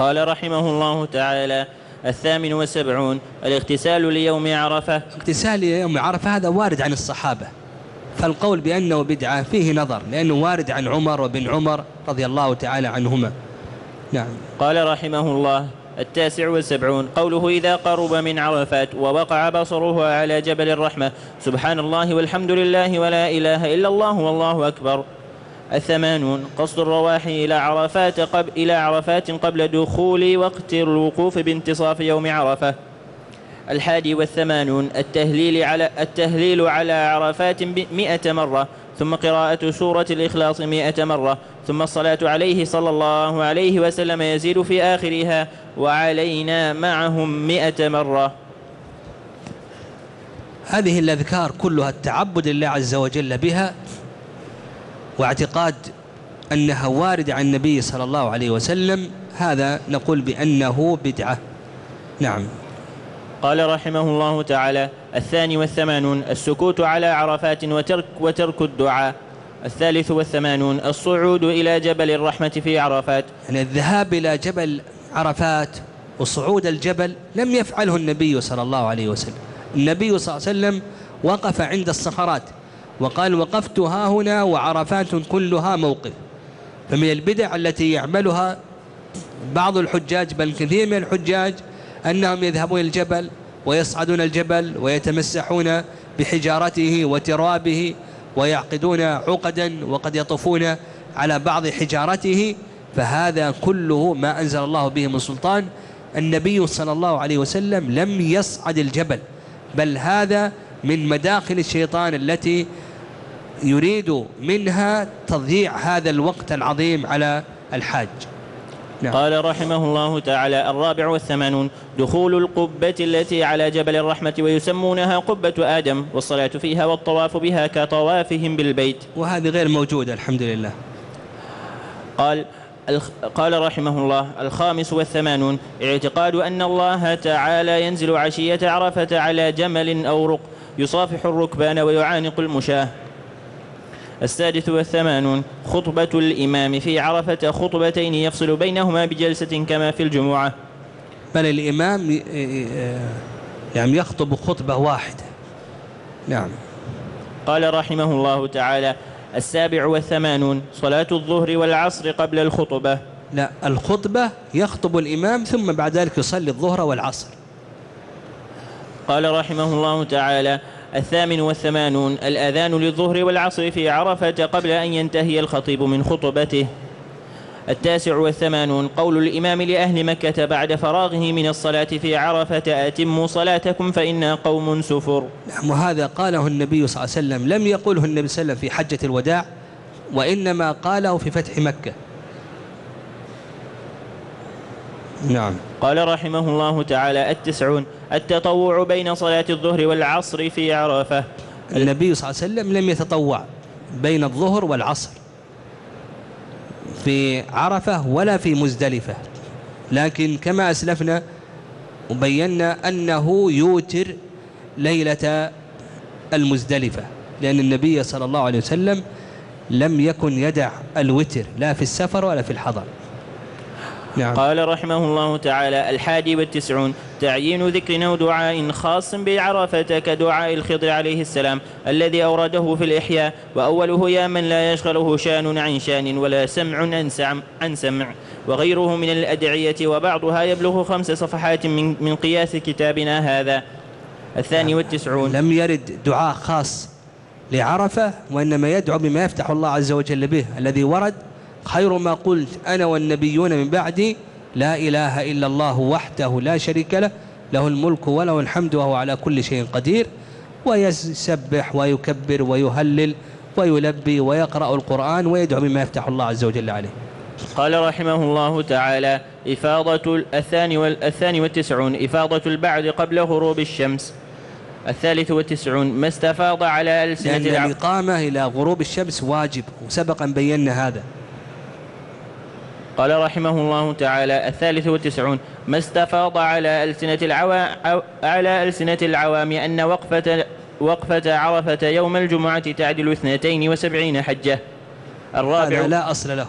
قال رحمه الله تعالى الثامن والسبعون الاغتسال ليوم عرفة. اغتسال يوم عرفة هذا وارد عن الصحابة. فالقول بأنه بدعة فيه نظر لأنه وارد عن عمر وبن عمر رضي الله تعالى عنهما. نعم. قال رحمه الله التاسع والسبعون قوله إذا قرب من عرفات ووقع بصره على جبل الرحمة سبحان الله والحمد لله ولا إله إلا الله والله أكبر. الثمانون. قصد الرواح إلى عرفات قبل إلى عرفات قبل دخول وقت الوقوف بانتصاف يوم عرفة. الحادي والثمانون. التهليل على التهليل على عرفات مئة مرة. ثم قراءة سورة الإخلاص مئة مرة. ثم الصلاة عليه صلى الله عليه وسلم يزيد في آخرها. وعلينا معهم مئة مرة. هذه الأذكار كلها التعبد لله عز وجل بها واعتقاد أنها واردة عن النبي صلى الله عليه وسلم هذا نقول بأنه بدعة. نعم. قال رحمه الله تعالى الثاني والثمانون السكوت على عرفات وترك, وترك الدعاء. الثالث والثمانون الصعود إلى جبل الرحمة في عرفات. يعني الذهاب إلى جبل عرفات وصعود الجبل لم يفعله النبي صلى الله عليه وسلم. النبي صلى الله عليه وسلم وقف عند الصخرات. وقال وقفت ها هنا وعرفات كلها موقف. فمن البدع التي يعملها بعض الحجاج بل كثير من الحجاج أنهم يذهبون الجبل ويصعدون الجبل ويتمسحون بحجارته وترابه ويعقدون عقدا وقد يطوفون على بعض حجارته فهذا كله ما أنزل الله به من سلطان. النبي صلى الله عليه وسلم لم يصعد الجبل بل هذا من مداخل الشيطان التي يريد منها تضييع هذا الوقت العظيم على الحاج. نعم. قال رحمه الله تعالى الرابع والثمانون دخول القبة التي على جبل الرحمة ويسمونها قبة آدم والصلاة فيها والطواف بها كطوافهم بالبيت. وهذه غير موجودة الحمد لله قال قال رحمه الله الخامس والثمانون اعتقاد أن الله تعالى ينزل عشية عرفة على جمل أو رق يصافح الركبان ويعانق المشاة. السادس والثمانون خطبة الإمام في عرفة خطبتين يفصل بينهما بجلسة كما في الجمعة. بل الإمام يعني يخطب خطبة واحدة. نعم. قال رحمه الله تعالى السابع والثمانون صلاة الظهر والعصر قبل الخطبة. لا الخطبة يخطب الإمام ثم بعد ذلك يصلي الظهر والعصر. قال رحمه الله تعالى الثامن والثمانون الأذان للظهر والعصر في عرفة قبل أن ينتهي الخطيب من خطبته. التاسع والثمانون قول الإمام لأهل مكة بعد فراغه من الصلاة في عرفة أتموا صلاتكم فإنا قوم سفر. نعم وهذا قاله النبي صلى الله عليه وسلم. لم يقله النبي صلى الله عليه وسلم في حجة الوداع وإنما قاله في فتح مكة. نعم. قال رحمه الله تعالى التسعون التطوع بين صلاة الظهر والعصر في عرفة. النبي صلى الله عليه وسلم لم يتطوع بين الظهر والعصر في عرفة ولا في مزدلفة. لكن كما أسلفنا وبينا أنه يوتر ليلة المزدلفة لأن النبي صلى الله عليه وسلم لم يكن يدع الوتر لا في السفر ولا في الحضر. نعم. قال رحمه الله تعالى الحادي والتسعون تعيين ذكر أو دعاء خاص بعرفة كدعاء الخضر عليه السلام الذي أورده في الإحياء وأوله يا من لا يشغله شان عن شان ولا سمع عن سمع, عن سمع. وغيره من الأدعية وبعضها يبلغ خمس صفحات من, من قياس كتابنا هذا. الثاني والتسعون. لم يرد دعاء خاص لعرفة وإنما يدعو بما يفتح الله عز وجل به الذي ورد خير ما قلت أنا والنبيون من بعدي لا إله إلا الله وحده لا شريك له له الملك وله الحمد وهو على كل شيء قدير ويسبح ويكبر ويهلل ويلبي ويقرأ القرآن ويدعو بما يفتح الله عز وجل عليه. قال رحمه الله تعالى إفاضة الثاني والثاني والتسعون إفاضة البعد قبل غروب الشمس. الثالث والتسعون ما استفاض على ألسنة لأن الإقامة إلى غروب الشمس واجب وسبقا بينا هذا. قال رحمه الله تعالى الثالث والتسعون ما استفاض على ألسنة, العوا... على ألسنة العوام أن وقفة, وقفة عرفة يوم الجمعة تعدل اثنتين وسبعين حجة. الرابع هذا لا أصل له.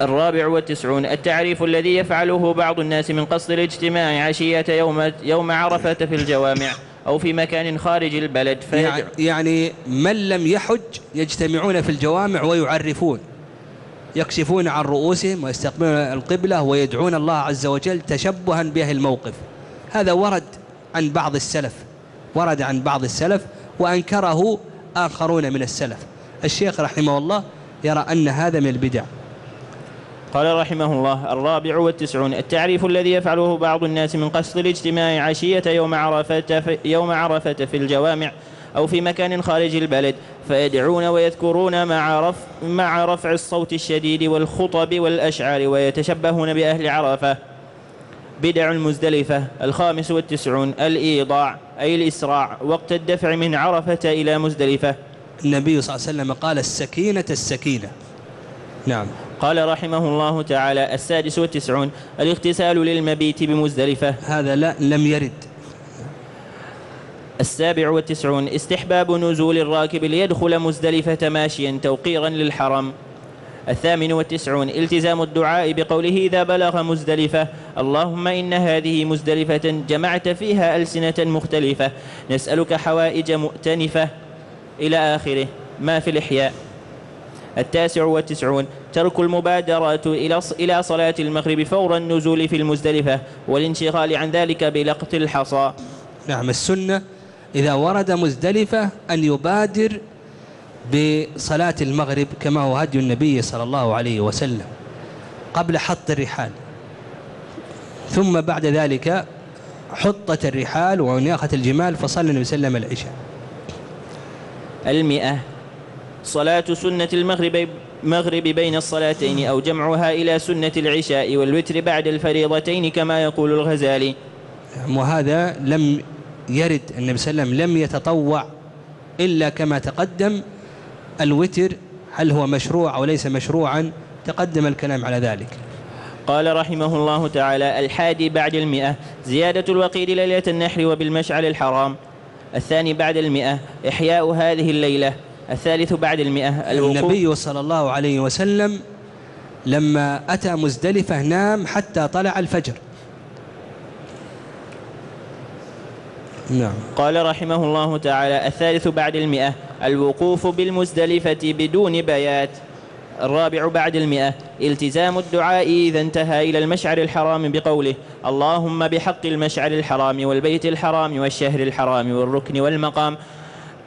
الرابع والتسعون التعريف الذي يفعله بعض الناس من قصد الاجتماع عشية يوم, يوم عرفة في الجوامع أو في مكان خارج البلد يعني, يعني من لم يحج يجتمعون في الجوامع ويعرفون. يكشفون عن رؤوسهم ويستقبلون القبلة ويدعون الله عز وجل تشبها بأهل الموقف. هذا ورد عن بعض السلف ورد عن بعض السلف وأنكره آخرون من السلف. الشيخ رحمه الله يرى أن هذا من البدع. قال رحمه الله الرابع والتسعون التعريف الذي يفعله بعض الناس من قصد الاجتماع عشية يوم عرفة في, يوم عرفة في الجوامع أو في مكان خارج البلد فيدعون ويذكرون مع رفع, مع رفع الصوت الشديد والخطب والأشعار ويتشبهون بأهل عرفة. بدع المزدلفة الخامس والتسعون الإيضاع أي الإسراع وقت الدفع من عرفة إلى مزدلفة. النبي صلى الله عليه وسلم قال السكينة السكينة. نعم. قال رحمه الله تعالى السادس والتسعون الاغتسال للمبيت بمزدلفة. هذا لا لم يرد. السابع والتسعون استحباب نزول الراكب ليدخل مزدلفة ماشيا توقيرا للحرم. الثامن والتسعون التزام الدعاء بقوله إذا بلغ مزدلفة اللهم إن هذه مزدلفة جمعت فيها ألسنة مختلفة نسألك حوائج مؤتنفة إلى آخره. ما في الإحياء؟ التاسع والتسعون ترك المبادرة إلى صلاة المغرب فور النزول في المزدلفة والانشغال عن ذلك بلقط الحصى. نعم السنة إذا ورد مزدلفة أن يبادر بصلاة المغرب كما هو هدي النبي صلى الله عليه وسلم قبل حط الرحال. ثم بعد ذلك حطت الرحال ونياخة الجمال فصلى النبي صلى الله عليه وسلم العشاء. المئة. صلاة سنة المغرب مغرب بين الصلاتين أو جمعها إلى سنة العشاء والوتر بعد الفريضتين كما يقول الغزالي. وهذا لم يرد النبي صلى الله عليه وسلم لم يتطوع إلا كما تقدم الوتر هل هو مشروع أو ليس مشروعا؟ تقدم الكلام على ذلك. قال رحمه الله تعالى الحادي بعد المئة زيادة الوقيد ليلة النحر وبالمشعل الحرام. الثاني بعد المئة إحياء هذه الليلة. الثالث بعد المئة النبي صلى الله عليه وسلم لما أتى مزدلفة نام حتى طلع الفجر. نعم. قال رحمه الله تعالى الثالث بعد المئة الوقوف بالمزدلفة بدون بيات. الرابع بعد المئة التزام الدعاء إذا انتهى إلى المشعر الحرام بقوله اللهم بحق المشعر الحرام والبيت الحرام والشهر الحرام والركن والمقام.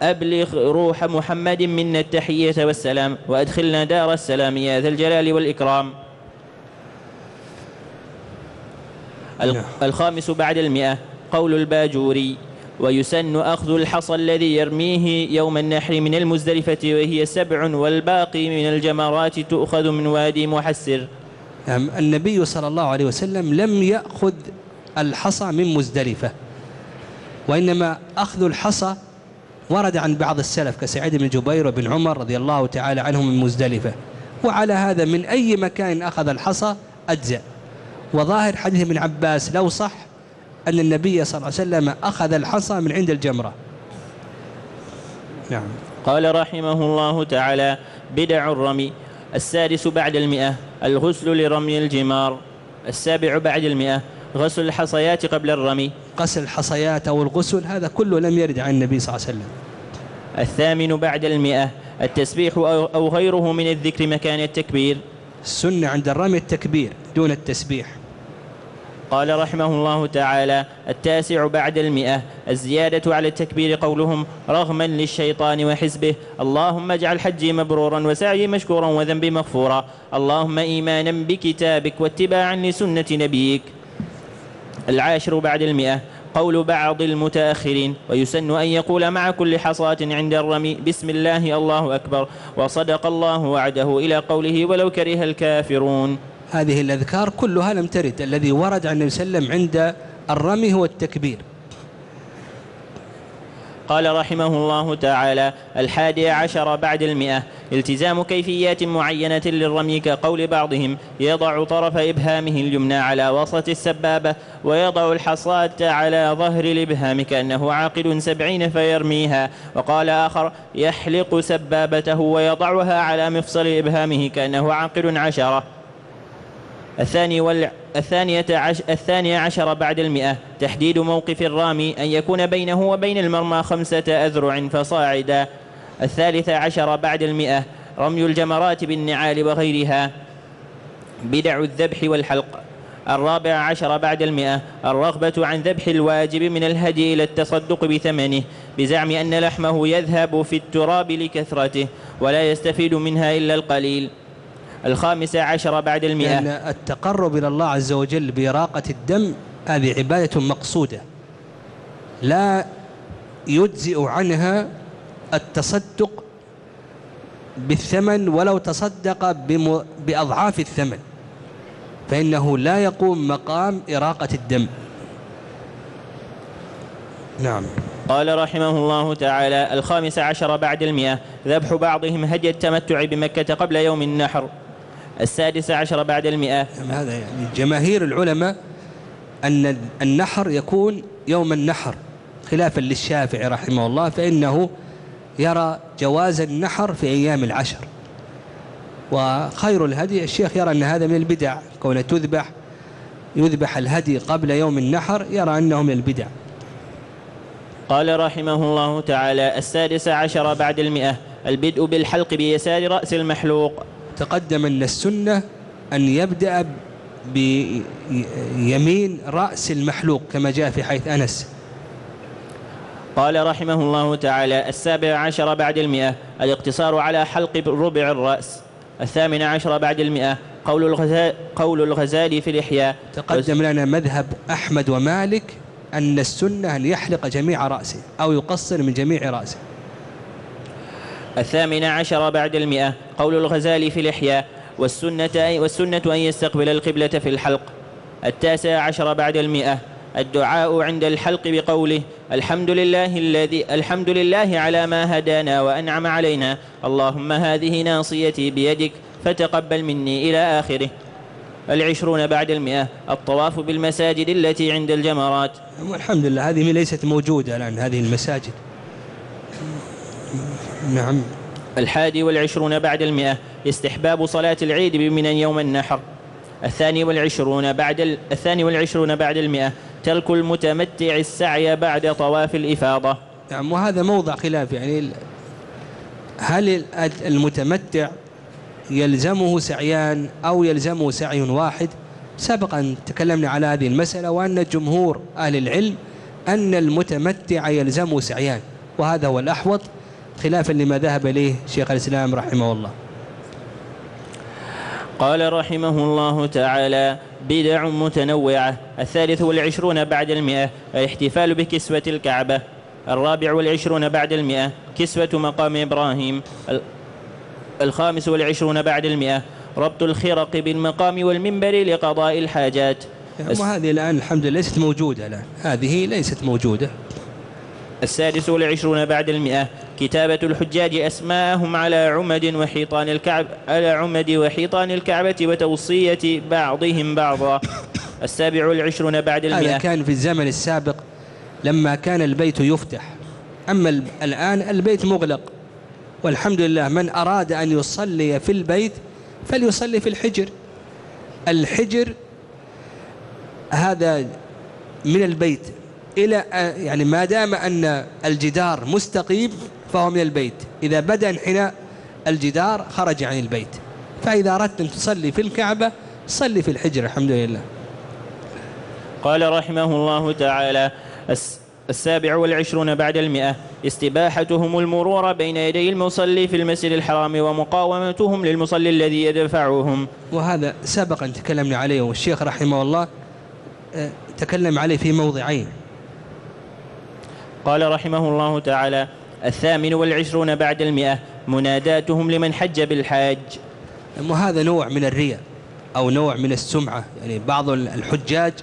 أبلغ روح محمد منا التحية والسلام وأدخلنا دار السلام يا ذا الجلال والإكرام. نعم. الخامس بعد المئة قول الباجوري ويسن أخذ الحصى الذي يرميه يوم النحر من المزدلفة وهي سبع والباقي من الجمرات تؤخذ من وادي محسر. نعم النبي صلى الله عليه وسلم لم يأخذ الحصى من مزدلفة وإنما أخذ الحصى ورد عن بعض السلف كسعيد بن جبير وبن عمر رضي الله تعالى عنهم من مزدلفة. وعلى هذا من أي مكان أخذ الحصى؟ أجزأ. وظاهر حديث ابن عباس لو صح أن النبي صلى الله عليه وسلم أخذ الحصى من عند الجمرة. نعم. قال رحمه الله تعالى بدع الرمي السادس بعد المئة الغسل لرمي الجمار السابع بعد المئة غسل الحصيات قبل الرمي. غسل الحصيات أو الغسل هذا كله لم يرد عن النبي صلى الله عليه وسلم. الثامن بعد المئة التسبيح أو غيره من الذكر مكان التكبير. السنة عند الرمي التكبير دون التسبيح. قال رحمه الله تعالى التاسع بعد المئة الزيادة على التكبير قولهم رغما للشيطان وحزبه. اللهم اجعل حجي مبرورا وسعي مشكورا وذنبي مغفورا. اللهم إيمانا بكتابك واتباعا لسنة نبيك. العاشر بعد المئة قول بعض المتأخرين ويسن أن يقول مع كل حصاة عند الرمي بسم الله الله أكبر. وصدق الله وعده إلى قوله ولو كره الكافرون. هذه الأذكار كلها لم ترد الذي ورد عن النبي صلى الله عليه وسلم عند الرمي هو التكبير. قال رحمه الله تعالى الحادي عشر بعد المئة التزام كيفيات معينة للرمي كقول بعضهم يضع طرف إبهامه اليمنى على وسط السبابة ويضع الحصاة على ظهر الإبهام كأنه عاقد سبعين فيرميها. وقال آخر يحلق سبابته ويضعها على مفصل إبهامه كأنه عاقد عشرة. الثاني وال... الثانية عش... الثانية عشر بعد المئة. تحديد موقف الرامي أن يكون بينه وبين المرمى خمسة أذرع فصاعدا. الثالثة عشر بعد المئة. رمي الجمرات بالنعال وغيرها. بدع الذبح والحلق. الرابع عشر بعد المئة. الرغبة عن ذبح الواجب من الهدي إلى التصدق بثمنه. بزعم أن لحمه يذهب في التراب لكثرته ولا يستفيد منها إلا القليل. الخامسة عشر بعد المئة. لأن التقرب إلى الله عز وجل بإراقة الدم هذه عبادة مقصودة. لا يجزئ عنها التصدق بالثمن ولو تصدق بأضعاف الثمن. فإنه لا يقوم مقام إراقة الدم. نعم. قال رحمه الله تعالى الخامس عشر بعد المئة. ذبح بعضهم هدي التمتع بمكة قبل يوم النحر. السادس عشر بعد المئة. نعم، هذا يعني جماهير العلماء أن النحر يكون يوم النحر. خلافا للشافعي رحمه الله فإنه يرى جواز النحر في أيام العشر. وخير الهدي الشيخ يرى أن هذا من البدع. كونه تذبح يذبح الهدي قبل يوم النحر يرى أنه من البدع. قال رحمه الله تعالى السادس عشر بعد المئة. البدء بالحلق بيسار رأس المحلوق. تقدم أن السنة أن يبدأ بيمين رأس المحلوق كما جاء في حيث أنس. قال رحمه الله تعالى السابع عشر بعد المئة الاقتصار على حلق ربع الرأس. الثامن عشر بعد المئة قول الغزال, قول الغزالي في الإحياء. تقدم لنا مذهب أحمد ومالك أن السنة أن يحلق جميع رأسه أو يقصر من جميع رأسه. الثامن عشر بعد المئة قول الغزالي في الإحياء والسنة, والسنة أن يستقبل القبلة في الحلق. التاسع عشر بعد المئة. الدعاء عند الحلق بقوله الحمد لله الذي الحمد لله على ما هدانا وأنعم علينا. اللهم هذه ناصيتي بيدك فتقبل مني إلى آخره. العشرون بعد المئة. الطواف بالمساجد التي عند الجمرات. والحمد لله هذه ليست موجودة الآن هذه المساجد. نعم. الحادي والعشرون بعد المئة استحباب صلاة العيد بمنى يوم النحر. الثاني والعشرون بعد ال... الثاني والعشرون بعد المئة ترك المتمتع السعي بعد طواف الإفاضة. نعم وهذا موضع خلاف يعني هل ال- المتمتع يلزمه سعيان أو يلزمه سعي واحد؟ سبقا تكلمنا على هذه المسألة وأن جمهور أهل العلم أن المتمتع يلزمه سعيان وهذا هو الأحوط. خلافا لما ذهب إليه شيخ الإسلام رحمه الله. قال رحمه الله تعالى بدع متنوعة الثالث والعشرون بعد المئة الاحتفال بكسوة الكعبة الرابع والعشرون بعد المئة كسوة مقام إبراهيم ال- الخامس والعشرون بعد المئة ربط الخرق بالمقام والمنبر لقضاء الحاجات. وهذه الآن الحمد لله ليست موجودة الآن. هذه ليست موجودة. السادس والعشرون بعد المئة. كتابة الحجاج أسماءهم على عمد وحيطان الكعب على عمد وحيطان الكعبة وتوصية بعضهم بعضا. السابع والعشرون بعد هذا المئة. كان في الزمن السابق لما كان البيت يفتح. أما ال- الآن البيت مغلق. والحمد لله من أراد أن يصلي في البيت فليصلي في الحجر. الحجر هذا من البيت. إلى يعني ما دام أن الجدار مستقيم فهو من البيت. إذا بدأ انحناء الجدار خرج عن البيت. فإذا أردت أن تصلي في الكعبة صلي في الحجر الحمد لله. قال رحمه الله تعالى الس- السابع والعشرون بعد المئة استباحتهم المرور بين يدي المصلي في المسجد الحرام ومقاومتهم للمصلي الذي يدفعهم. وهذا سبقا تكلمنا عليه والشيخ رحمه الله تكلم عليه في موضعين. قال رحمه الله تعالى الثامن والعشرون بعد المئة مناداتهم لمن حج بالحاج. وهذا نوع من الرياء أو نوع من السمعة؟ يعني بعض الحجاج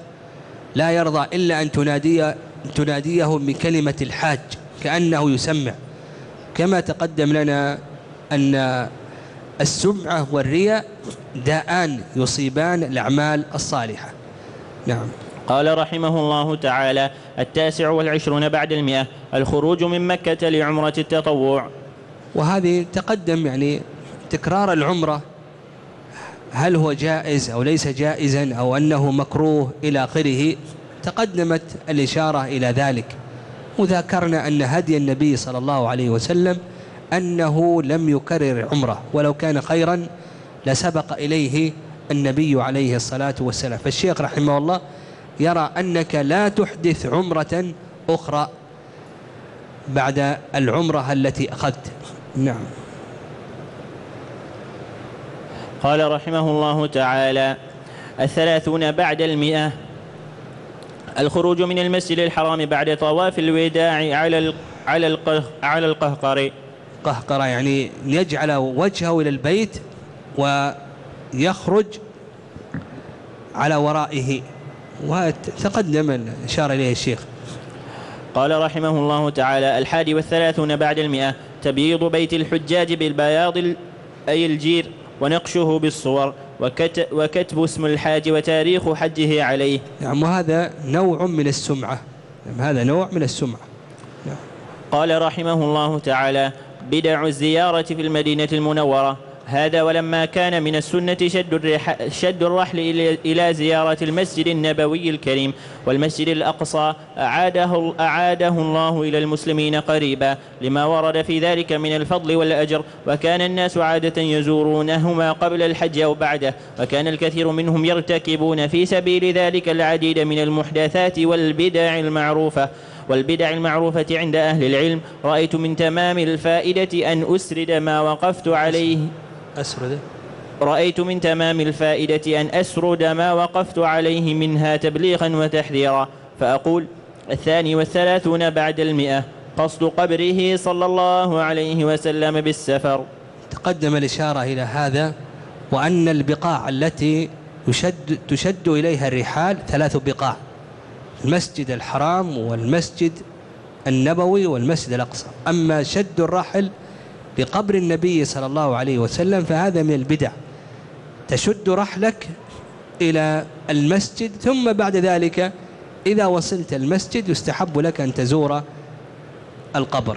لا يرضى إلا أن تنادي تناديه بكلمة الحاج كأنه يسمع. كما تقدم لنا أن السمعة والرياء داءان يصيبان الأعمال الصالحة. نعم. قال رحمه الله تعالى التاسع والعشرون بعد المئة الخروج من مكة لعمرة التطوع. وهذه تقدم يعني تكرار العمرة هل هو جائز أو ليس جائزا أو أنه مكروه إلى آخره؟ تقدمت الإشارة إلى ذلك. وذكرنا أن هدي النبي صلى الله عليه وسلم أنه لم يكرر عمرة ولو كان خيرا لسبق إليه النبي عليه الصلاة والسلام. فالشيخ رحمه الله يرى أنك لا تحدث عمرة أخرى بعد العمرة التي أخذت. نعم. قال رحمه الله تعالى الثلاثون بعد المئة الخروج من المسجد الحرام بعد طواف الوداع على على القه على القهقر قهقرة يعني يجعل وجهه إلى البيت ويخرج على ورائه. وتقدم الإشارة إليه الشيخ قال رحمه الله تعالى الحادي والثلاثون بعد المئة تبييض بيت الحجاج بالبياض أي الجير ونقشه بالصور وكتب اسم الحاج وتاريخ حجه عليه. نعم وهذا نوع من السمعة. نعم هذا نوع من السمعة. نعم. قال رحمه الله تعالى بدع الزيارة في المدينة المنورة. هذا ولما كان من السنة شد, شد الرحل إلى زيارة المسجد النبوي الكريم والمسجد الأقصى. أعاده, أعاده الله إلى المسلمين قريبا لما ورد في ذلك من الفضل والأجر. وكان الناس عادة يزورونهما قبل الحج أو بعده وكان الكثير منهم يرتكبون في سبيل ذلك العديد من المحدثات والبدع المعروفة. والبدع المعروفة عند أهل العلم. رأيت من تمام الفائدة أن أسرد ما وقفت عليه. أسرد. رأيت من تمام الفائدة أن أسرد ما وقفت عليه منها تبليغا وتحذيرا فأقول الثاني والثلاثون بعد المئة قصد قبره صلى الله عليه وسلم بالسفر. تقدم الإشارة إلى هذا وأن البقاع التي تشد, تشد إليها الرحال ثلاث بقاع المسجد الحرام والمسجد النبوي والمسجد الأقصى. أما شد الرحل بقبر النبي صلى الله عليه وسلم فهذا من البدع. تشد رحلك إلى المسجد ثم بعد ذلك إذا وصلت المسجد يستحب لك أن تزور القبر.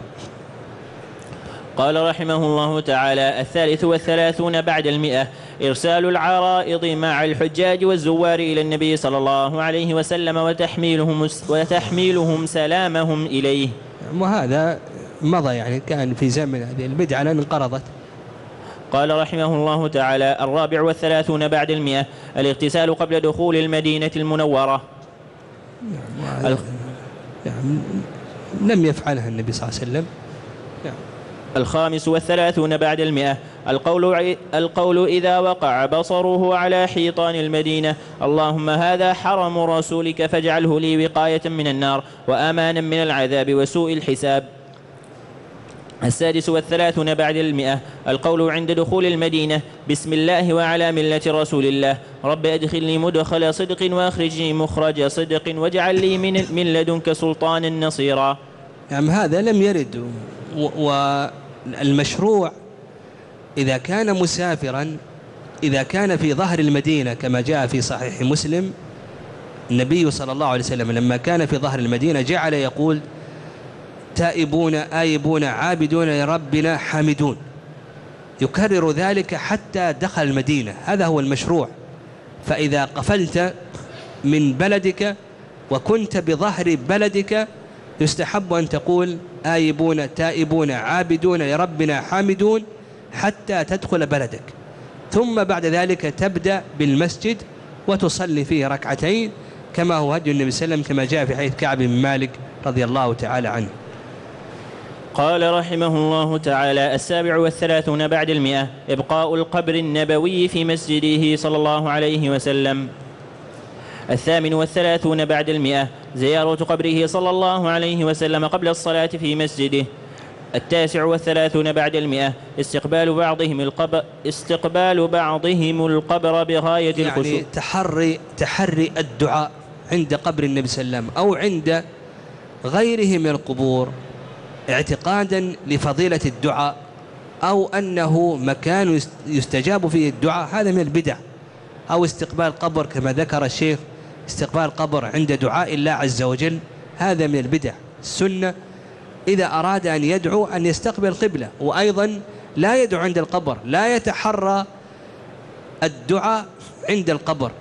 قال رحمه الله تعالى الثالث والثلاثون بعد المئة إرسال العرائض مع الحجاج والزوار إلى النبي صلى الله عليه وسلم وتحميلهم, وتحميلهم سلامهم إليه. وهذا مضى يعني كان في زمن هذه البدعة لأن انقرضت. قال رحمه الله تعالى الرابع والثلاثون بعد المئة الاغتسال قبل دخول المدينة المنورة. نعم يعني لم يفعلها النبي صلى الله عليه وسلم. نعم الخامس والثلاثون بعد المئة القول, القول إذا وقع بصره على حيطان المدينة اللهم هذا حرم رسولك فاجعله لي وقاية من النار وأمانا من العذاب وسوء الحساب. السادس والثلاثون بعد المئة القول عند دخول المدينة بسم الله وعلى ملة رسول الله. رب أدخلني مدخل صدق وأخرجني مخرج صدق واجعل لي من, من لدنك سلطانا نصيرا. يعني هذا لم يرد. والمشروع إذا كان مسافرا إذا كان في ظهر المدينة كما جاء في صحيح مسلم النبي صلى الله عليه وسلم لما كان في ظهر المدينة جعل يقول تائبون آيبون عابدون لربنا حامدون. يكرر ذلك حتى دخل المدينة. هذا هو المشروع. فإذا قفلت من بلدك وكنت بظهر بلدك يستحب أن تقول آيبون تائبون عابدون لربنا حامدون حتى تدخل بلدك. ثم بعد ذلك تبدأ بالمسجد وتصلي فيه ركعتين كما هو هدي النبي صلى الله عليه وسلم كما جاء في حديث كعب بن مالك رضي الله تعالى عنه. قال رحمه الله تعالى السابع والثلاثون بعد المئة إبقاء القبر النبوي في مسجده صلى الله عليه وسلم. الثامن والثلاثون بعد المئة زيارة قبره صلى الله عليه وسلم قبل الصلاة في مسجده. التاسع والثلاثون بعد المئة استقبال بعضهم القبر استقبال بعضهم القبر بغاية يعني الخشوع. تحري تحري الدعاء عند قبر النبي صلى الله عليه وسلم أو عند غيره من القبور. اعتقادا لفضيلة الدعاء أو أنه مكان يستجاب فيه الدعاء هذا من البدع. أو استقبال قبر كما ذكر الشيخ استقبال قبر عند دعاء الله عز وجل هذا من البدع. السنة إذا أراد أن يدعو أن يستقبل قبلة. وأيضا لا يدعو عند القبر لا يتحرى الدعاء عند القبر.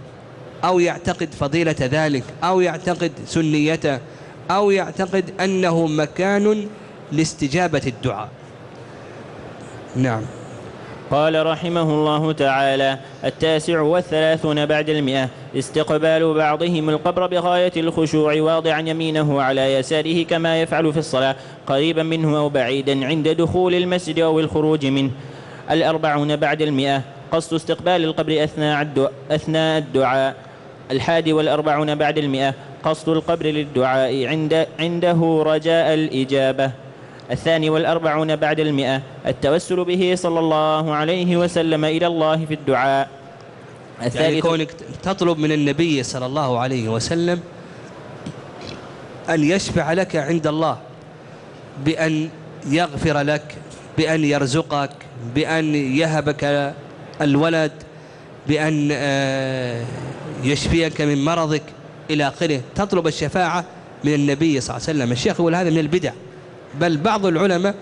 أو يعتقد فضيلة ذلك أو يعتقد سنيته أو يعتقد أنه مكان لاستجابة الدعاء. نعم. قال رحمه الله تعالى التاسع والثلاثون بعد المئة. استقبال بعضهم القبر بغاية الخشوع واضعا يمينه على يساره كما يفعل في الصلاة قريبا منه أو بعيدا عند دخول المسجد أو الخروج منه. الأربعون بعد المئة. قصد استقبال القبر أثناء الدعاء, أثناء الدعاء. الحادي والأربعون بعد المئة. قصد القبر للدعاء عند عنده رجاء الإجابة. الثاني والأربعون بعد المئة. التوسل به صلى الله عليه وسلم إلى الله في الدعاء. يعني الثالث كونك تطلب من النبي صلى الله عليه وسلم أن يشفع لك عند الله بأن يغفر لك بأن يرزقك بأن يهبك الولد بأن آه، يشفيك من مرضك إلى آخره. تطلب الشفاعة من النبي صلى الله عليه وسلم. الشيخ يقول هذا من البدع. بل بعض العلماء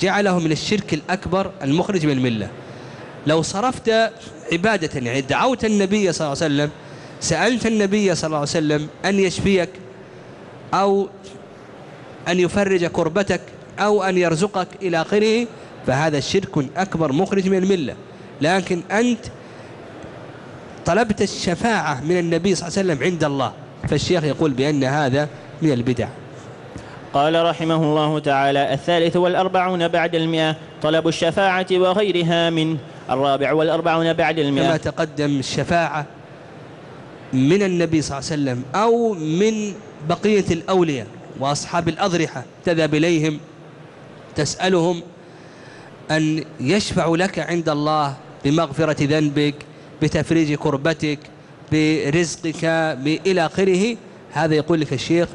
جعله من الشرك الأكبر المخرج من الملة. لو صرفت عبادة يعني دعوت النبي صلى الله عليه وسلم سألت النبي صلى الله عليه وسلم أن يشفيك أو أن يفرج كربتك أو أن يرزقك إلى آخره فهذا الشرك أكبر مخرج من الملة. لكن أنت طلبت الشفاعة من النبي صلى الله عليه وسلم عند الله فالشيخ يقول بأن هذا من البدع. قال رحمه الله تعالى الثالث والأربعون بعد المئة طلب الشفاعة وغيرها من الرابع والأربعون بعد كما المئة تقدم الشفاعة من النبي صلى الله عليه وسلم أو من بقية الأولياء وأصحاب الأضرحة. تذهب إليهم تسألهم أن يشفعوا لك عند الله بمغفرة ذنبك بتفريج كربتك برزقك إلى آخره. هذا يقول لك الشيخ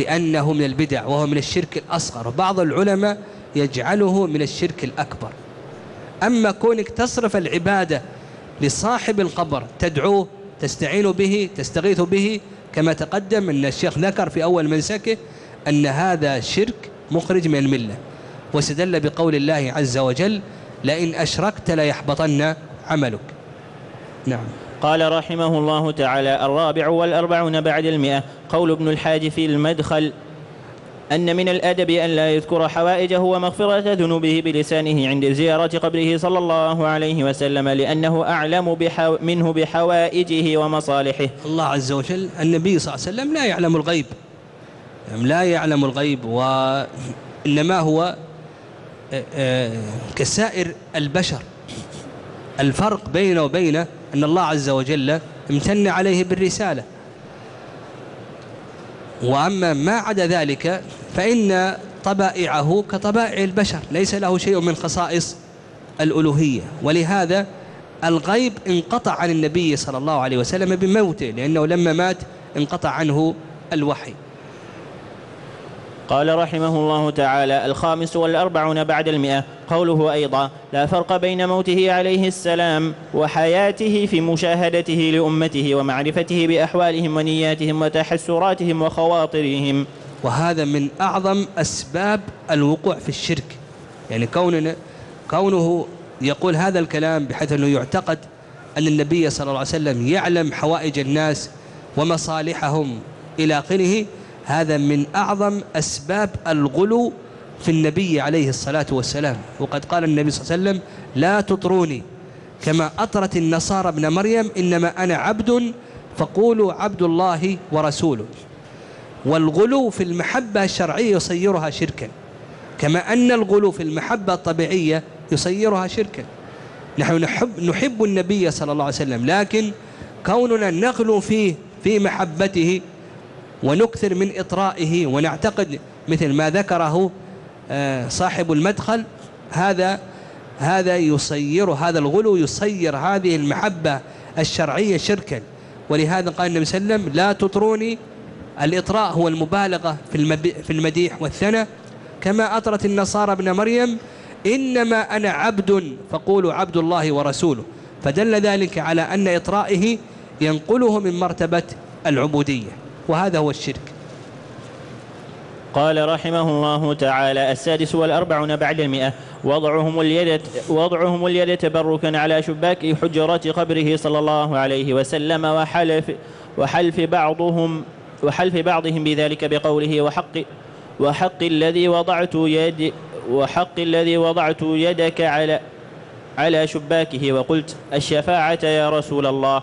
بأنه من البدع وهو من الشرك الأصغر. وبعض العلماء يجعله من الشرك الأكبر. أما كونك تصرف العبادة لصاحب القبر تدعوه تستعين به تستغيث به كما تقدم أن الشيخ ذكر في أول منسكه أن هذا شرك مخرج من الملة. واستدل بقول الله عز وجل لئن أشركت ليحبطن عملك. نعم. قال رحمه الله تعالى الرابع والأربعون بعد المئة قول ابن الحاج في المدخل أن من الأدب أن لا يذكر حوائجه ومغفرة ذنوبه بلسانه عند زيارة قبره صلى الله عليه وسلم لأنه أعلم بحو منه بحوائجه ومصالحه. الله عز وجل النبي صلى الله عليه وسلم لا يعلم الغيب. لا يعلم الغيب وإنما هو آه، آه، كسائر البشر. الفرق بينه وبينه أن الله عز وجل امتن عليه بالرسالة. وأما ما عدا ذلك فإن طبائعه كطبائع البشر ليس له شيء من خصائص الألوهية. ولهذا الغيب انقطع عن النبي صلى الله عليه وسلم بموته لأنه لما مات انقطع عنه الوحي. قال رحمه الله تعالى الخامس والأربعون بعد المئة قوله أيضا لا فرق بين موته عليه السلام وحياته في مشاهدته لأمته ومعرفته بأحوالهم ونياتهم وتحسراتهم وخواطرهم. وهذا من أعظم أسباب الوقوع في الشرك. يعني كوننا كونه يقول هذا الكلام بحيث أنه يعتقد أن النبي صلى الله عليه وسلم يعلم حوائج الناس ومصالحهم إلى آخره هذا من أعظم أسباب الغلو في النبي عليه الصلاة والسلام. وقد قال النبي صلى الله عليه وسلم لا تطروني. كما أطرت النصارى ابن مريم إنما أنا عبد فقولوا عبد الله ورسوله. والغلو في المحبة الشرعية يصيرها شركا كما أن الغلو في المحبة الطبيعية يصيرها شركا. نحن نحب, نحب النبي صلى الله عليه وسلم لكن كوننا نغلو فيه في محبته ونكثر من إطرائه ونعتقد مثل ما ذكره آه، صاحب المدخل هذا هذا يصير هذا الغلو يصير هذه المحبة الشرعية شركا. ولهذا قال النبي صلى الله عليه وسلم لا تطروني الإطراء هو المبالغة في في المديح والثنى كما أطرت النصارى ابن مريم إنما أنا عبد فقولوا عبد الله ورسوله. فدل ذلك على أن إطرائه ينقله من مرتبة العبودية. وهذا هو الشرك. قال رحمه الله تعالى السادس والأربعون بعد المئة. وضعهم اليد, وضعهم اليد تبركا على شباك حجرات قبره صلى الله عليه وسلم وحلف, وحلف بعضهم وحلف بعضهم بذلك بقوله وحق وحق الذي وضعت يد وحق الذي وضعت يدك على على شباكه. وقلت الشفاعة يا رسول الله.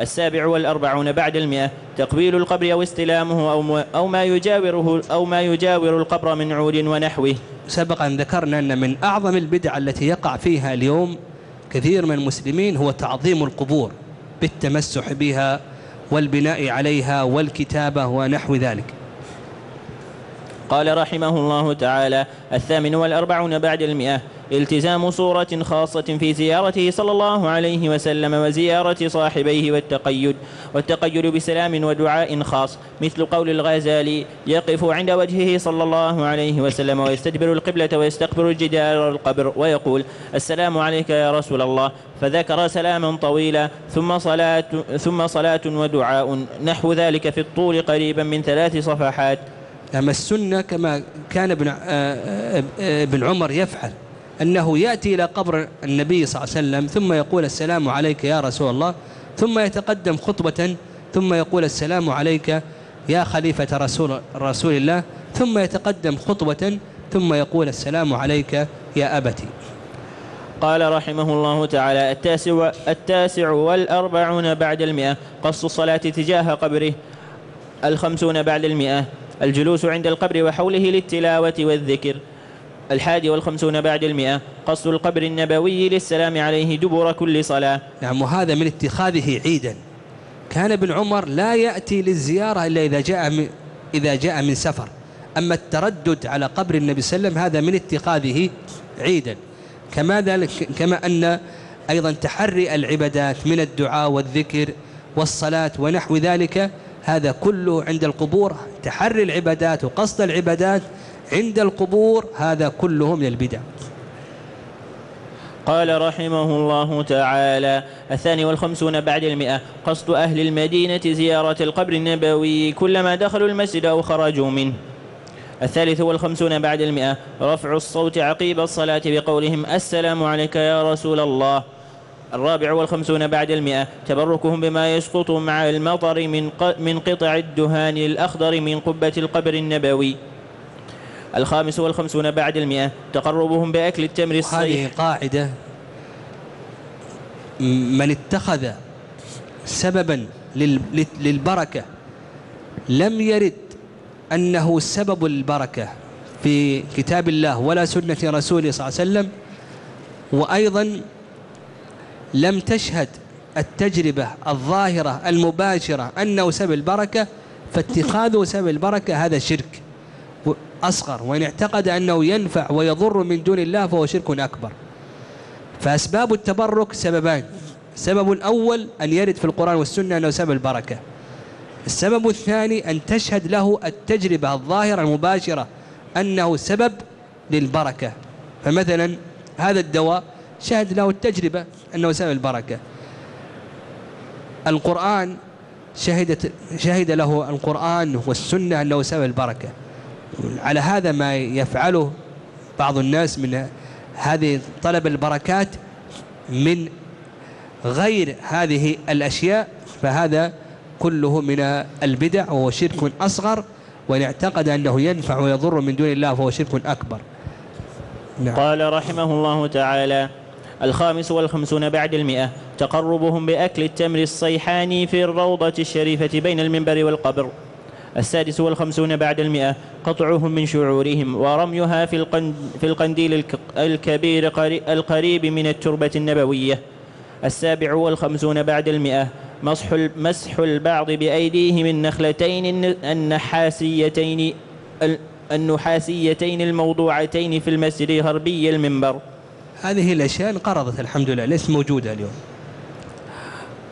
السابع والأربعون بعد المئة تقبيل القبر أو استلامه أو, أو ما يجاوره أو ما يجاور القبر من عود ونحوه. سبق أن ذكرنا أن من أعظم البدع التي يقع فيها اليوم كثير من المسلمين هو تعظيم القبور بالتمسح بها والبناء عليها والكتابة ونحو ذلك. قال رحمه الله تعالى الثامن والأربعون بعد المئة التزام صورة خاصة في زيارته صلى الله عليه وسلم وزيارة صاحبيه والتقيد والتقيد بسلام ودعاء خاص مثل قول الغزالي يقف عند وجهه صلى الله عليه وسلم ويستدبر القبلة ويستقبل الجدار القبر ويقول السلام عليك يا رسول الله. فذكر سلاما طويلا ثم صلاة ثم صلاة ودعاء نحو ذلك في الطول قريبا من ثلاث صفحات. أما السنة كما كان ابن آه، آه، آه، ابن عمر يفعل أنه يأتي إلى قبر النبي صلى الله عليه وسلم ثم يقول السلام عليك يا رسول الله ثم يتقدم خطبة ثم يقول السلام عليك يا خليفة رسول, رسول الله ثم يتقدم خطبة ثم يقول السلام عليك يا أبتي. قال رحمه الله تعالى التاسع, التاسع والأربعون بعد المئة قص الصلاة تجاه قبره الخمسون بعد المئة. الجلوس عند القبر وحوله للتلاوة والذكر. الحادي والخمسون بعد المئة. قصد القبر النبوي للسلام عليه دبر كل صلاة. نعم وهذا من اتخاذه عيدا. كان ابن عمر لا يأتي للزيارة إلا إذا جاء من إذا جاء من سفر. أما التردد على قبر النبي صلى الله عليه وسلم هذا من اتخاذه عيدا. كما ذلك كما أن أيضا تحري العبادات من الدعاء والذكر والصلاة ونحو ذلك هذا كله عند القبور. تحري العبادات وقصد العبادات عند القبور هذا كله من البدع. قال رحمه الله تعالى الثاني والخمسون بعد المئة. قصد أهل المدينة زيارة القبر النبوي كلما دخلوا المسجد أو خرجوا منه. الثالث والخمسون بعد المئة. رفع الصوت عقيب الصلاة بقولهم السلام عليك يا رسول الله. الرابع والخمسون بعد المئة. تبركهم بما يسقط مع المطر من من قطع الدهان الأخضر من قبة القبر النبوي. الخامس والخمسون بعد المئة. تقربهم بأكل التمر الصيح. هذه قاعدة من اتخذ سببا للبركة. لم يرد أنه سبب البركة في كتاب الله ولا سنة رسوله صلى الله عليه وسلم. وأيضا لم تشهد التجربة الظاهرة المباشرة أنه سبب البركة فاتخاذه سبب البركة هذا شرك أصغر وإن اعتقد أنه ينفع ويضر من دون الله فهو شرك أكبر. فأسباب التبرك سببان. السبب الأول أن يرد في القرآن والسنة أنه سبب البركة. السبب الثاني أن تشهد له التجربة الظاهرة المباشرة أنه سبب للبركة. فمثلا هذا الدواء شهد له التجربة أنه سبب البركة. القرآن شهدت شهد له القرآن والسنة أنه سبب البركة. على هذا ما يفعله بعض الناس من هذه طلب البركات من غير هذه الأشياء فهذا كله من البدع وهو شرك أصغر وإن اعتقد أنه ينفع ويضر من دون الله فهو شرك أكبر. نعم. قال رحمه الله تعالى الخامس والخمسون بعد المئة. تقربهم بأكل التمر الصيحاني في الروضة الشريفة بين المنبر والقبر. السادس والخمسون بعد المئة. قطعهم من شعورهم ورميها في, في القنديل الكبير القريب من التربة النبوية. السابع والخمسون بعد المئة. مسح, مسح البعض بأيديهم النخلتين النحاسيتين النحاسيتين الموضوعتين في المسجد غربي المنبر. هذه الأشياء انقرضت الحمد لله ليست موجودة اليوم.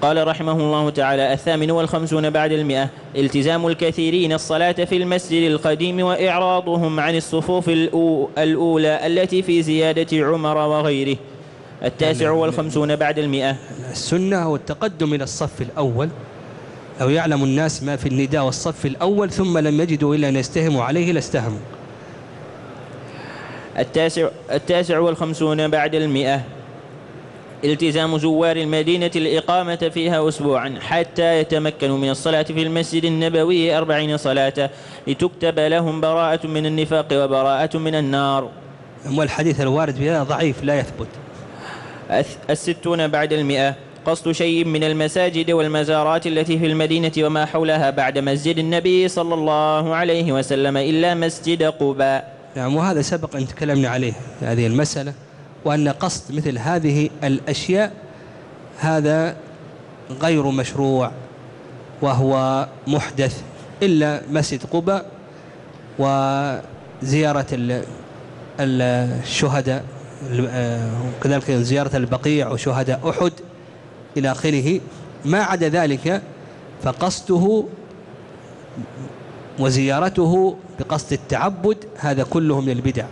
قال رحمه الله تعالى الثامن والخمسون بعد المئة. التزام الكثيرين الصلاة في المسجد القديم وإعراضهم عن الصفوف الأولى التي في زيادة عمر وغيره. التاسع والخمسون بعد المئة. السنة هو التقدم إلى الصف الأول. لو يعلم الناس ما في النداء والصف الأول ثم لم يجدوا إلا أن يستهموا عليه لاستهموا. التاسع, التاسع والخمسون بعد المئة. التزام زوار المدينة الإقامة فيها أسبوعا حتى يتمكنوا من الصلاة في المسجد النبوي أربعين صلاة لتكتب لهم براءة من النفاق وبراءة من النار. والحديث الوارد بهذا ضعيف لا يثبت. الستون بعد المئة. قصد شيء من المساجد والمزارات التي في المدينة وما حولها بعد مسجد النبي صلى الله عليه وسلم إلا مسجد قباء. نعم وهذا سبق أن تكلمنا عليه هذه المسألة وأن قصد مثل هذه الأشياء هذا غير مشروع وهو محدث إلا مسجد قباء وزيارة الشهداء وكذلك زيارة البقيع وشهداء أحد إلى آخره. ما عدا ذلك فقصده وزيارته بقصد التعبد هذا كله من البدع.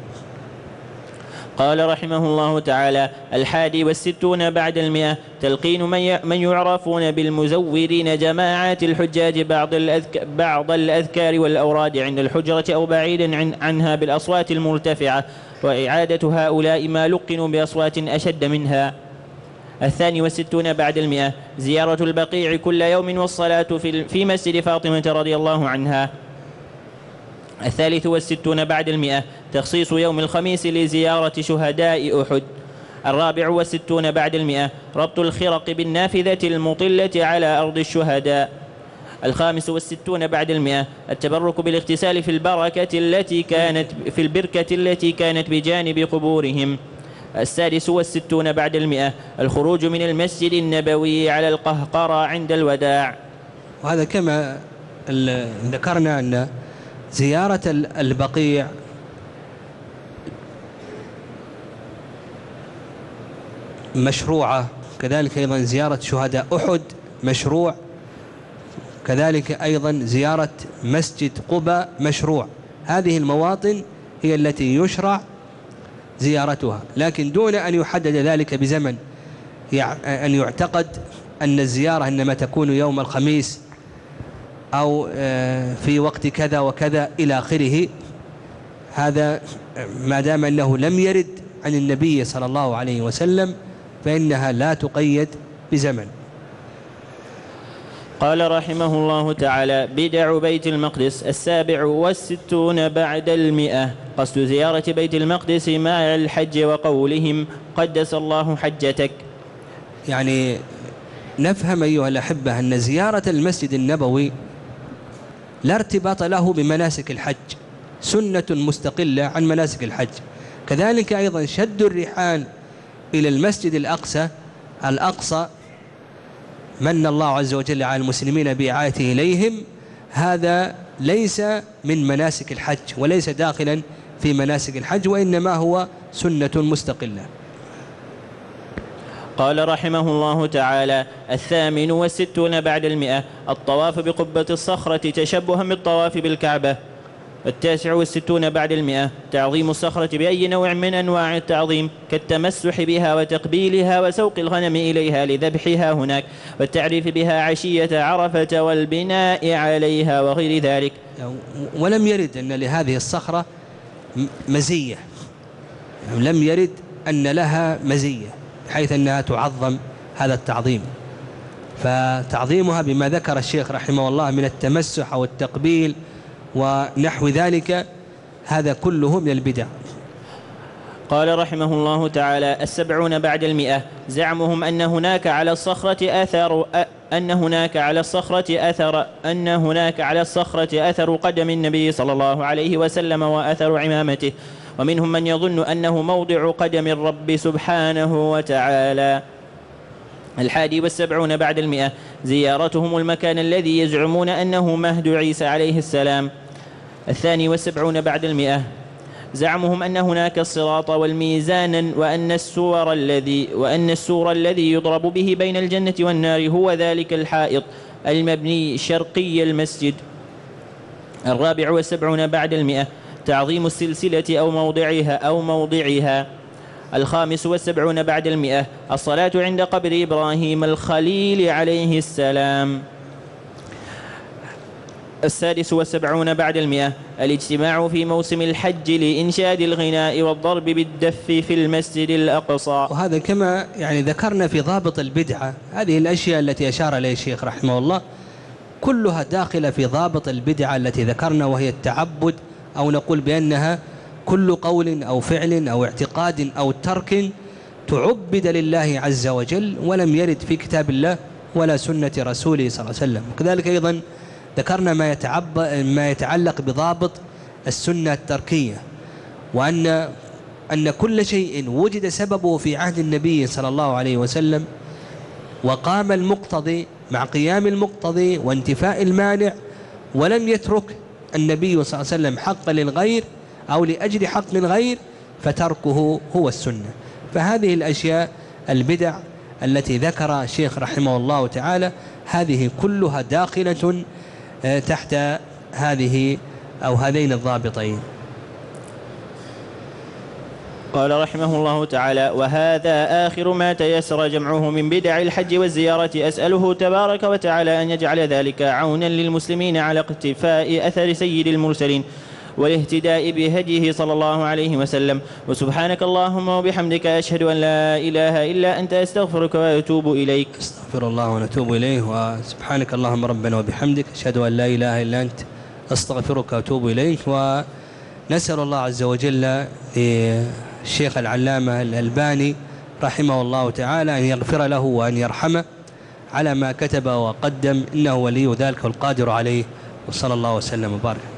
قال رحمه الله تعالى الحادي والستون بعد المئة تلقين من, من يعرفون بالمزورين جماعات الحجاج بعض, الأذك بعض الأذكار والأوراد عند الحجرة أو بعيدا عن عنها بالأصوات المرتفعة وإعادة هؤلاء ما لقنوا بأصوات أشد منها. الثاني والستون بعد المئة زيارة البقيع كل يوم والصلاة في, في مسجد فاطمة رضي الله عنها. الثالث والستون بعد المئة تخصيص يوم الخميس لزيارة شهداء أحد. الرابع والستون بعد المئة ربط الخرق بالنافذة المطلة على أرض الشهداء. الخامس والستون بعد المئة التبرك بالاغتسال في البركة التي كانت في البركة التي كانت بجانب قبورهم. السادس والستون بعد المئة الخروج من المسجد النبوي على القهقرى عند الوداع. وهذا كما ذكرنا أن زيارة البقيع. مشروعة كذلك أيضا زيارة شهداء أحد مشروع. كذلك أيضا زيارة مسجد قبى مشروع. هذه المواطن هي التي يشرع زيارتها. لكن دون أن يحدد ذلك بزمن أن يعتقد أن الزيارة إنما تكون يوم الخميس أو آه، في وقت كذا وكذا إلى آخره. هذا ما دام أنه لم يرد عن النبي صلى الله عليه وسلم فإنها لا تقيد بزمن. قال رحمه الله تعالى بدع بيت المقدس السابع والستون بعد المئة. قصد زيارة بيت المقدس مع الحج وقولهم قدس الله حجتك يعني نفهم أيها الأحبة أن زيارة المسجد النبوي لا ارتباط له بمناسك الحج سنة مستقلة عن مناسك الحج. كذلك أيضا شد الرحال إلى المسجد الأقصى الأقصى من الله عز وجل على المسلمين بإعايته إليهم. هذا ليس من مناسك الحج وليس داخلا في مناسك الحج وإنما هو سنة مستقلة. قال رحمه الله تعالى الثامن والستون بعد المئة الطواف بقبة الصخرة تشبها بالطواف بالكعبة. التاسع والستون بعد المئة تعظيم الصخرة بأي نوع من أنواع التعظيم كالتمسح بها وتقبيلها وسوق الغنم إليها لذبحها هناك والتعريف بها عشية عرفة والبناء عليها وغير ذلك. ولم يرد أن لهذه الصخرة مزية. لم يرد أن لها مزية. حيث أنها تعظم هذا التعظيم. فتعظيمها بما ذكر الشيخ رحمه الله من التمسح أو التقبيل ونحو ذلك هذا كله من البدع. قال رحمه الله تعالى السبعون بعد المئة. زعمهم أن هناك على الصخرة أثر أن هناك على الصخرة أثر أن هناك على الصخرة أثر قدم النبي صلى الله عليه وسلم وأثر عمامته. ومنهم من يظن أنه موضع قدم الرب سبحانه وتعالى. الحادي والسبعون بعد المئة زيارتهم المكان الذي يزعمون أنه مهد عيسى عليه السلام. الثاني والسبعون بعد المئة زعمهم أن هناك الصراط والميزان وأن السور الذي وأن السور الذي يضرب به بين الجنة والنار هو ذلك الحائط المبني شرقي المسجد. الرابع والسبعون بعد المئة تعظيم السلسلة أو موضعها أو موضعها. الخامس والسبعون بعد المئة. الصلاة عند قبر إبراهيم الخليل عليه السلام. السادس والسبعون بعد المئة. الاجتماع في موسم الحج لإنشاد الغناء والضرب بالدف في المسجد الأقصى. وهذا كما يعني ذكرنا في ضابط البدعة. هذه الأشياء التي أشار إليها الشيخ رحمه الله كلها داخلة في ضابط البدعة التي ذكرنا وهي التعبد أو نقول بأنها كل قول أو فعل أو اعتقاد أو ترك تعبد لله عز وجل ولم يرد في كتاب الله ولا سنة رسوله صلى الله عليه وسلم. وكذلك أيضا ذكرنا ما يتعب ما يتعلق بضابط السنة التركية وأن أن كل شيء وجد سببه في عهد النبي صلى الله عليه وسلم وقام المقتضي مع قيام المقتضي وانتفاء المانع ولم يترك النبي صلى الله عليه وسلم حقا للغير أو لأجل حق للغير فتركه هو السنة. فهذه الأشياء البدع التي ذكر الشيخ رحمه الله تعالى هذه كلها داخلة آه، تحت هذه أو هذين الضابطين. قال رحمه الله تعالى وهذا آخر ما تيسر جمعه من بدع الحج والزيارة. أسأله تبارك وتعالى أن يجعل ذلك عونا للمسلمين على اقتفاء أثر سيد المرسلين والاهتداء بهديه صلى الله عليه وسلم. وسبحانك اللهم وبحمدك أشهد أن لا إله إلا أنت أستغفرك وأتوب إليك. أستغفر الله ونتوب إليه وسبحانك اللهم ربنا وبحمدك أشهد أن لا إله إلا أنت أستغفرك وأتوب إليك. ونسأل الله عز وجل للشيخ العلامة الألباني رحمه الله تعالى أن يغفر له وأن يرحمه على ما كتب وقدم إنه ولي ذلك والقادر عليه وصلى الله وسلم وبارك.